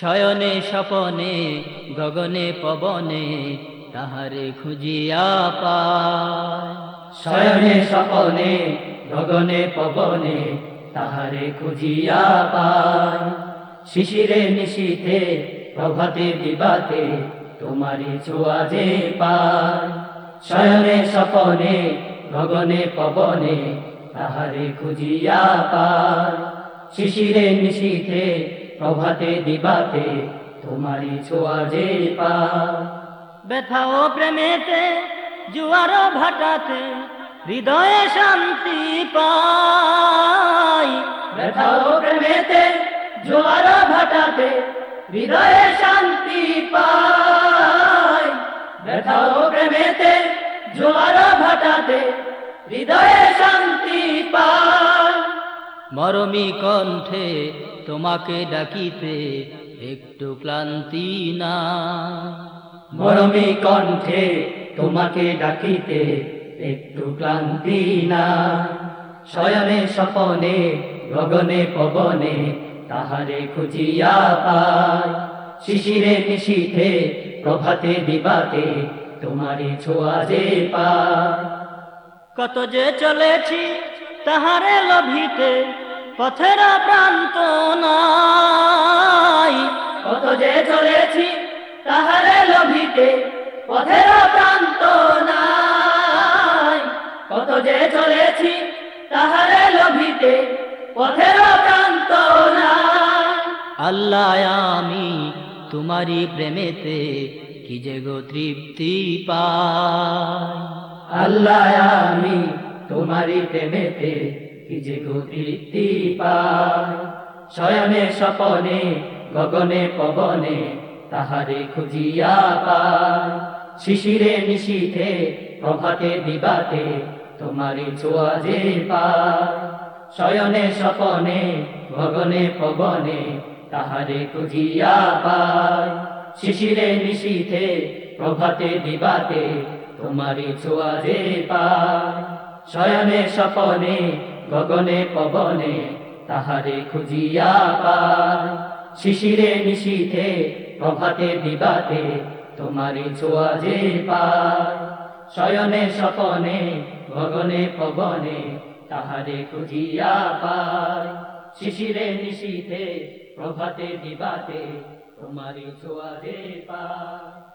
শয়নে স্বপনে, গগনে পবনে, তাহারে খুঁজিয়া পায়। শয়নে স্বপনে, গগনে পবনে, তাহারে খুঁজিয়া পায়। শিশিরে নিশীথে প্রভাতে দিবাতে তোমারি ছোঁয়া যে পায়। শয়নে স্বপনে, গগনে পবনে, তাহারে খুঁজিয়া পায়। শিশিরে নিশীথে প্রভাতে দিবাতে তোমারি ছোঁয়া যে পায় ব্যথা ও প্রেমেতে জুয়ার ভাটাতে হৃদয়ে শান্তি পাই। ব্যথা ও প্রেমেতে জোয়ার ভাটাতে হৃদয়ে শান্তি পায় ব্যথা ও প্রেমেতে জোয়ার ভাটাতে হৃদয়ে শান্তি পায় মরমি কণ্ঠে তোমাকে ডাকিতে একটু ক্লান্তি না। মরমী কণ্ঠে তোমাকে ডাকিতে একটু ক্লান্তি না। শয়নে স্বপনে গগনে পবনে তাহারে খুঁজিয়া পায় শিশিরে নিশীথে প্রভাতে দিবাতে তোমারে ছোঁয়া যে পায় কত যে চলেছি তাহারে লভিতে পথের প্রান্ত নাই। কত যে চলেছি, তাহারে লভিতে পথের প্রান্ত নাই। কত যে চলেছি, তাহারে লভিতে পথের প্রান্ত নাই। আল্লাহ, আমি তোমারি প্রেমেতে কি যে গো তৃপ্তি পাই? আল্লাহ, আমি তোমারি প্রেমেতে কি যে শয়নে স্বপনে, গগনে পবনে তাহারে খুঁজিয়া পাই শিশিরে নিশীথে, প্রভাতে দিবাতে তোমারি ছোঁয়া যে পাই শয়নে স্বপনে, গগনে পবনে তাহারে খুঁজিয়া পাই শিশিরে নিশীথে, প্রভাতে দিবাতে তোমারি ছোঁয়া যে পায়। শয়নে স্বপনে গগনে, পবনে তাহারে খুঁজিয়া পায় শিশিরে, নিশীথে, প্রভাতে দিবাতে তোমারি ছোঁয়া যে পায় শয়নে, স্বপনে, গগনে, পবনে তাহারে খুঁজিয়া পায় শিশিরে, নিশীথে, প্রভাতে দিবাতে তোমারি ছোঁয়া যে পায়